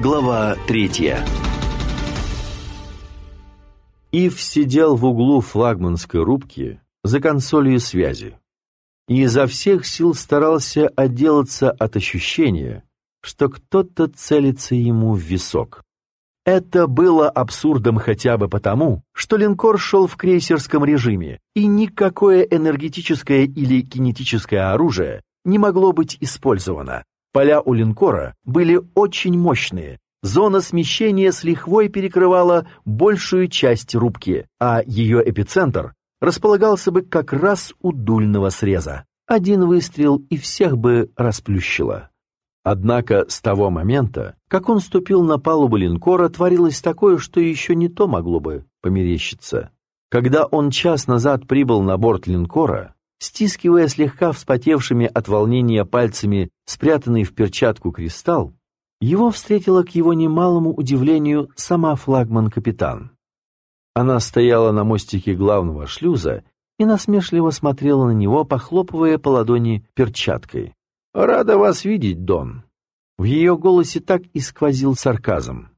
Глава третья Ив сидел в углу флагманской рубки за консолью связи и изо всех сил старался отделаться от ощущения, что кто-то целится ему в висок. Это было абсурдом хотя бы потому, что линкор шел в крейсерском режиме, и никакое энергетическое или кинетическое оружие не могло быть использовано. Поля у линкора были очень мощные, зона смещения с лихвой перекрывала большую часть рубки, а ее эпицентр располагался бы как раз у дульного среза. Один выстрел и всех бы расплющило. Однако с того момента, как он ступил на палубу линкора, творилось такое, что еще не то могло бы померещиться. Когда он час назад прибыл на борт линкора, стискивая слегка вспотевшими от волнения пальцами спрятанный в перчатку кристалл, его встретила к его немалому удивлению сама флагман-капитан. Она стояла на мостике главного шлюза и насмешливо смотрела на него, похлопывая по ладони перчаткой. «Рада вас видеть, Дон». В ее голосе так и сквозил сарказм.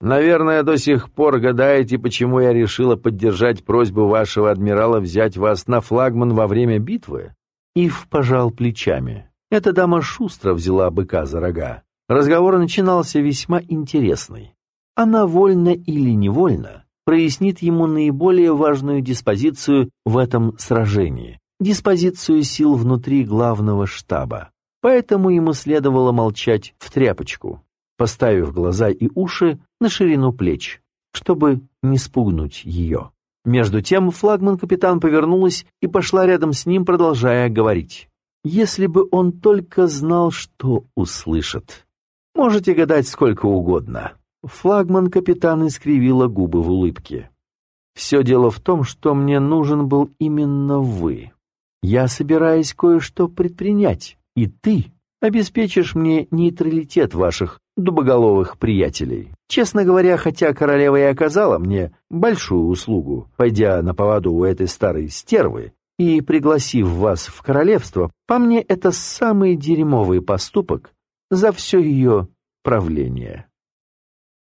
«Наверное, до сих пор гадаете, почему я решила поддержать просьбу вашего адмирала взять вас на флагман во время битвы?» Ив пожал плечами. Эта дама шустро взяла быка за рога. Разговор начинался весьма интересный. Она вольно или невольно прояснит ему наиболее важную диспозицию в этом сражении, диспозицию сил внутри главного штаба. Поэтому ему следовало молчать в тряпочку, поставив глаза и уши на ширину плеч, чтобы не спугнуть ее. Между тем флагман-капитан повернулась и пошла рядом с ним, продолжая говорить. Если бы он только знал, что услышит. Можете гадать сколько угодно. Флагман-капитан искривила губы в улыбке. «Все дело в том, что мне нужен был именно вы. Я собираюсь кое-что предпринять, и ты обеспечишь мне нейтралитет ваших дубоголовых приятелей. Честно говоря, хотя королева и оказала мне большую услугу, пойдя на поводу у этой старой стервы и пригласив вас в королевство, по мне это самый дерьмовый поступок за все ее правление».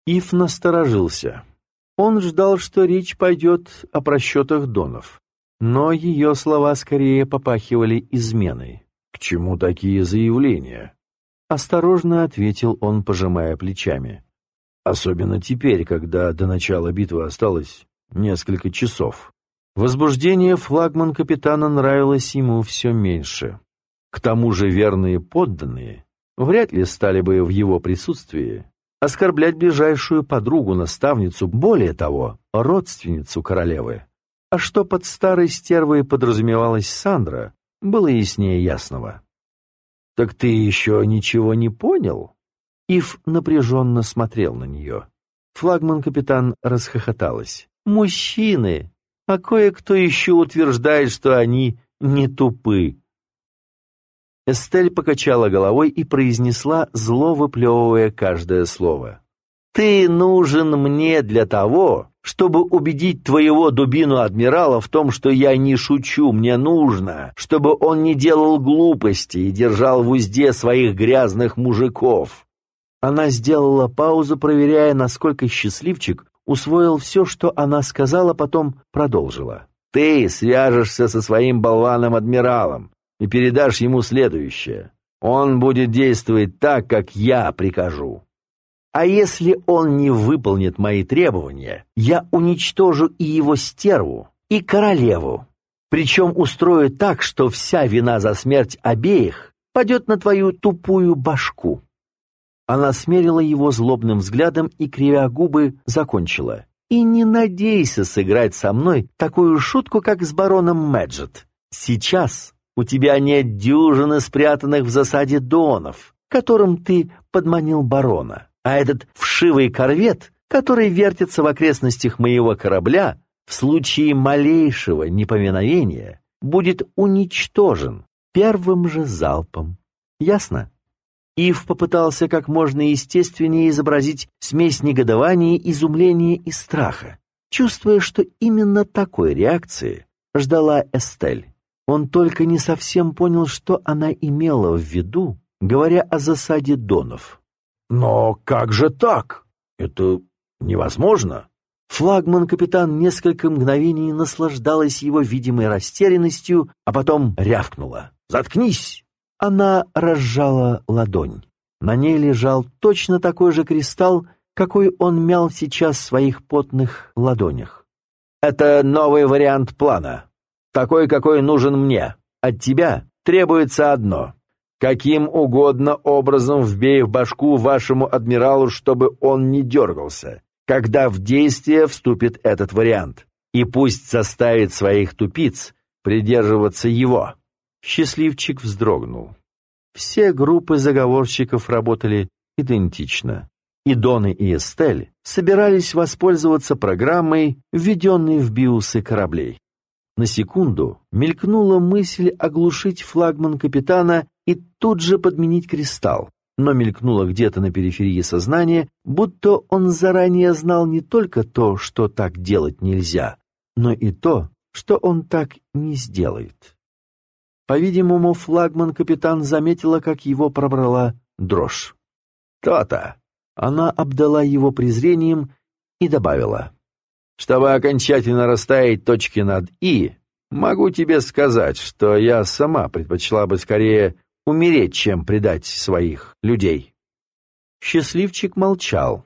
Ив насторожился. Он ждал, что речь пойдет о просчетах Донов. Но ее слова скорее попахивали изменой. «К чему такие заявления?» Осторожно ответил он, пожимая плечами. «Особенно теперь, когда до начала битвы осталось несколько часов». Возбуждение флагман капитана нравилось ему все меньше. К тому же верные подданные вряд ли стали бы в его присутствии оскорблять ближайшую подругу-наставницу, более того, родственницу королевы. А что под старой стервой подразумевалась Сандра, было яснее ясного. «Так ты еще ничего не понял?» Ив напряженно смотрел на нее. Флагман-капитан расхохоталась. «Мужчины! А кое-кто еще утверждает, что они не тупы. Эстель покачала головой и произнесла, зло выплевывая каждое слово. «Ты нужен мне для того, чтобы убедить твоего дубину-адмирала в том, что я не шучу, мне нужно, чтобы он не делал глупости и держал в узде своих грязных мужиков». Она сделала паузу, проверяя, насколько счастливчик усвоил все, что она сказала, потом продолжила. «Ты свяжешься со своим болваном-адмиралом, и передашь ему следующее. Он будет действовать так, как я прикажу. А если он не выполнит мои требования, я уничтожу и его стерву, и королеву. Причем устрою так, что вся вина за смерть обеих падет на твою тупую башку». Она смерила его злобным взглядом и, кривя губы, закончила. «И не надейся сыграть со мной такую шутку, как с бароном Мэджет. Сейчас у тебя нет дюжины спрятанных в засаде донов, которым ты подманил барона. А этот вшивый корвет, который вертится в окрестностях моего корабля, в случае малейшего неповиновения будет уничтожен первым же залпом. Ясно? Ив попытался как можно естественнее изобразить смесь негодования, изумления и страха, чувствуя, что именно такой реакции ждала Эстель. Он только не совсем понял, что она имела в виду, говоря о засаде Донов. Но как же так? Это невозможно. Флагман-капитан несколько мгновений наслаждалась его видимой растерянностью, а потом рявкнула. «Заткнись!» Она разжала ладонь. На ней лежал точно такой же кристалл, какой он мял сейчас в своих потных ладонях. «Это новый вариант плана. Такой, какой нужен мне. От тебя требуется одно. Каким угодно образом вбей в башку вашему адмиралу, чтобы он не дергался когда в действие вступит этот вариант, и пусть заставит своих тупиц придерживаться его. Счастливчик вздрогнул. Все группы заговорщиков работали идентично. И Доны и Эстель собирались воспользоваться программой, введенной в биусы кораблей. На секунду мелькнула мысль оглушить флагман капитана и тут же подменить кристалл но мелькнуло где-то на периферии сознания, будто он заранее знал не только то, что так делать нельзя, но и то, что он так не сделает. По-видимому, флагман-капитан заметила, как его пробрала дрожь. «То-то!» Она обдала его презрением и добавила. «Чтобы окончательно расставить точки над «и», могу тебе сказать, что я сама предпочла бы скорее умереть, чем предать своих людей. Счастливчик молчал.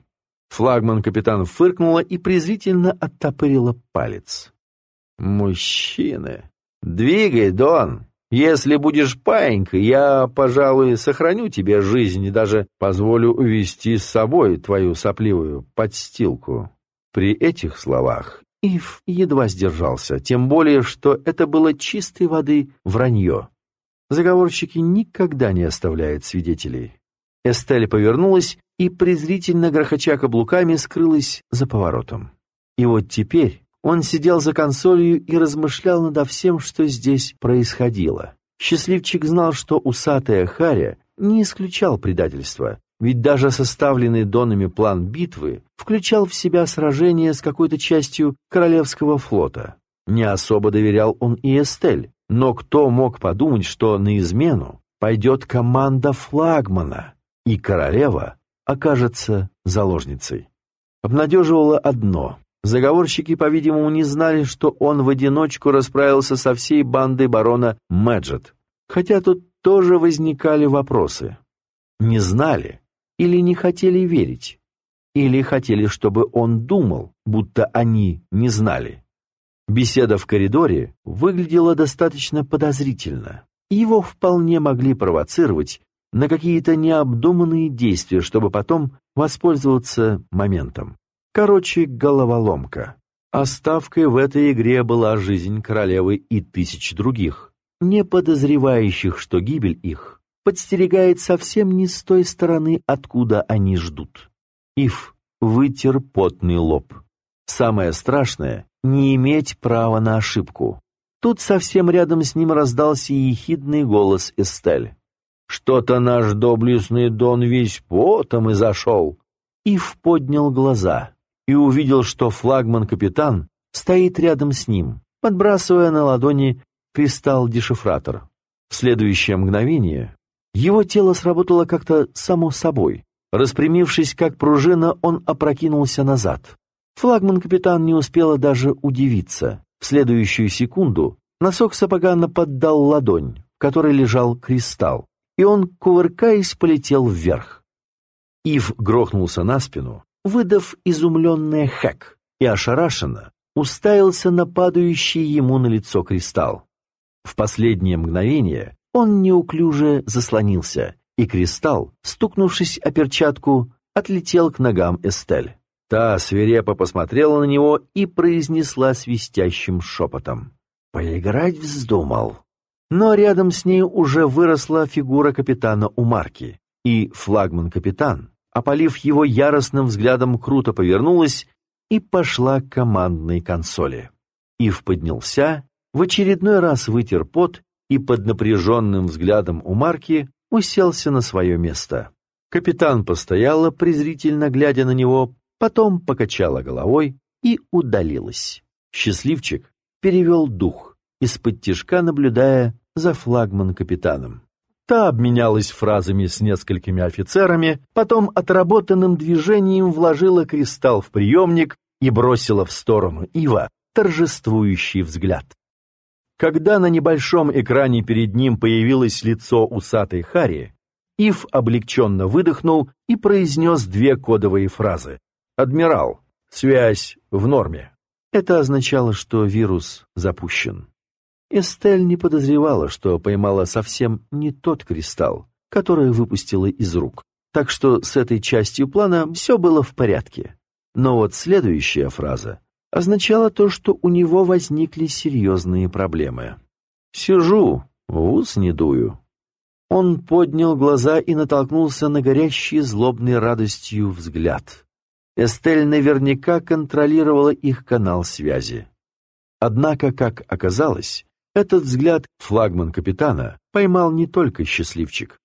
Флагман-капитан фыркнула и презрительно оттопырила палец. «Мужчины! Двигай, Дон! Если будешь паинькой, я, пожалуй, сохраню тебе жизнь и даже позволю увести с собой твою сопливую подстилку». При этих словах Ив едва сдержался, тем более, что это было чистой воды вранье. Заговорщики никогда не оставляют свидетелей. Эстель повернулась и, презрительно грохоча каблуками, скрылась за поворотом. И вот теперь он сидел за консолью и размышлял над всем, что здесь происходило. Счастливчик знал, что усатая Харя не исключал предательства, ведь даже составленный Донами план битвы включал в себя сражение с какой-то частью Королевского флота. Не особо доверял он и Эстель, но кто мог подумать, что на измену пойдет команда флагмана, и королева окажется заложницей? Обнадеживало одно. Заговорщики, по-видимому, не знали, что он в одиночку расправился со всей бандой барона Мэджет. Хотя тут тоже возникали вопросы. Не знали или не хотели верить? Или хотели, чтобы он думал, будто они не знали? Беседа в коридоре выглядела достаточно подозрительно. Его вполне могли провоцировать на какие-то необдуманные действия, чтобы потом воспользоваться моментом. Короче, головоломка. Оставкой в этой игре была жизнь королевы и тысяч других, не подозревающих, что гибель их подстерегает совсем не с той стороны, откуда они ждут. Ив вытер потный лоб. Самое страшное не иметь права на ошибку. Тут совсем рядом с ним раздался ехидный голос Эстель. «Что-то наш доблестный Дон весь потом и зашел!» Ив поднял глаза и увидел, что флагман-капитан стоит рядом с ним, подбрасывая на ладони кристалл-дешифратор. В следующее мгновение его тело сработало как-то само собой. Распрямившись как пружина, он опрокинулся назад. Флагман-капитан не успела даже удивиться. В следующую секунду носок сапога наподдал ладонь, в которой лежал кристалл, и он, кувыркаясь, полетел вверх. Ив грохнулся на спину, выдав изумленный хэк, и ошарашенно уставился на падающий ему на лицо кристалл. В последнее мгновение он неуклюже заслонился, и кристалл, стукнувшись о перчатку, отлетел к ногам Эстель. Та свирепо посмотрела на него и произнесла свистящим шепотом. «Поиграть вздумал». Но рядом с ней уже выросла фигура капитана Умарки, и флагман-капитан, опалив его яростным взглядом, круто повернулась и пошла к командной консоли. Ив поднялся, в очередной раз вытер пот и под напряженным взглядом Умарки уселся на свое место. Капитан постояла, презрительно глядя на него, потом покачала головой и удалилась. Счастливчик перевел дух, из-под тишка наблюдая за флагман-капитаном. Та обменялась фразами с несколькими офицерами, потом отработанным движением вложила кристалл в приемник и бросила в сторону Ива торжествующий взгляд. Когда на небольшом экране перед ним появилось лицо усатой Хари, Ив облегченно выдохнул и произнес две кодовые фразы. «Адмирал, связь в норме». Это означало, что вирус запущен. Эстель не подозревала, что поймала совсем не тот кристалл, который выпустила из рук. Так что с этой частью плана все было в порядке. Но вот следующая фраза означала то, что у него возникли серьезные проблемы. «Сижу, в ус не дую». Он поднял глаза и натолкнулся на горящий злобной радостью взгляд. Эстель наверняка контролировала их канал связи. Однако, как оказалось, этот взгляд флагман капитана поймал не только счастливчик.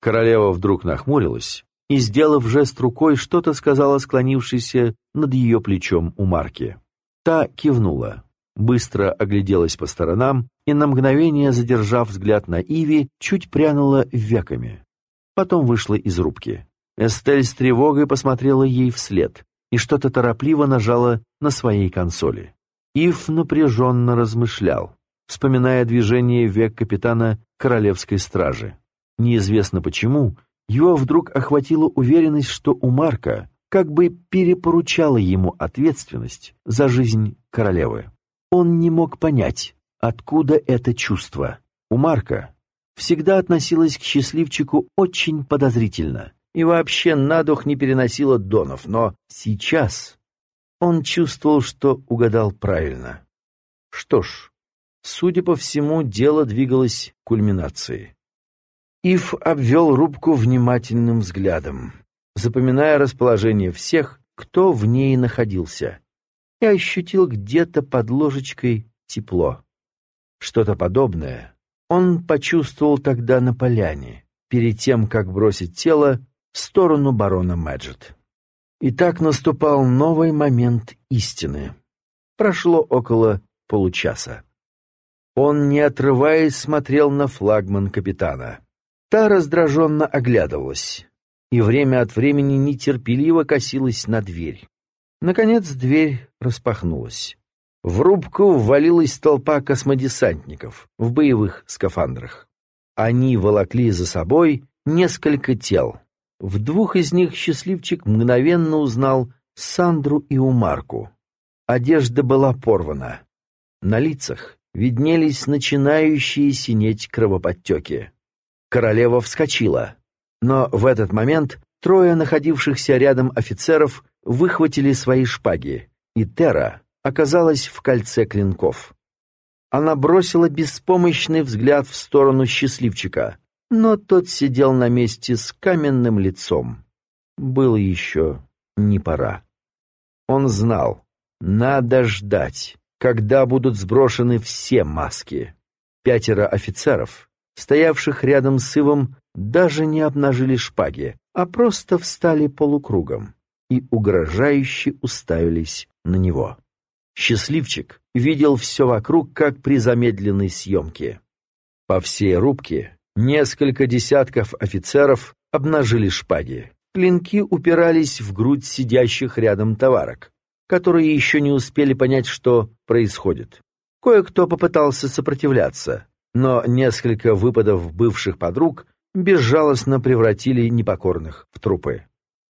Королева вдруг нахмурилась и, сделав жест рукой, что-то сказала склонившейся над ее плечом у Марки. Та кивнула, быстро огляделась по сторонам и на мгновение, задержав взгляд на Иви, чуть прянула веками. Потом вышла из рубки. Эстель с тревогой посмотрела ей вслед и что-то торопливо нажала на своей консоли. Ив напряженно размышлял, вспоминая движение век капитана Королевской стражи. Неизвестно почему, его вдруг охватила уверенность, что у Марка как бы перепоручала ему ответственность за жизнь королевы. Он не мог понять, откуда это чувство. У Марка всегда относилась к счастливчику очень подозрительно и вообще на дух не переносила Донов, но сейчас он чувствовал, что угадал правильно. Что ж, судя по всему, дело двигалось к кульминации. Ив обвел рубку внимательным взглядом, запоминая расположение всех, кто в ней находился, и ощутил где-то под ложечкой тепло. Что-то подобное он почувствовал тогда на поляне, перед тем, как бросить тело в сторону барона Мэджет. И так наступал новый момент истины. Прошло около получаса. Он, не отрываясь, смотрел на флагман капитана. Та раздраженно оглядывалась и время от времени нетерпеливо косилась на дверь. Наконец дверь распахнулась. В рубку ввалилась толпа космодесантников в боевых скафандрах. Они волокли за собой несколько тел. В двух из них счастливчик мгновенно узнал Сандру и Умарку. Одежда была порвана. На лицах виднелись начинающие синеть кровоподтеки. Королева вскочила, но в этот момент трое находившихся рядом офицеров выхватили свои шпаги, и Тера оказалась в кольце клинков. Она бросила беспомощный взгляд в сторону счастливчика, но тот сидел на месте с каменным лицом. Было еще не пора. Он знал, надо ждать, когда будут сброшены все маски. Пятеро офицеров стоявших рядом с Ивом, даже не обнажили шпаги, а просто встали полукругом и угрожающе уставились на него. Счастливчик видел все вокруг, как при замедленной съемке. По всей рубке несколько десятков офицеров обнажили шпаги. Клинки упирались в грудь сидящих рядом товарок, которые еще не успели понять, что происходит. Кое-кто попытался сопротивляться, но несколько выпадов бывших подруг безжалостно превратили непокорных в трупы.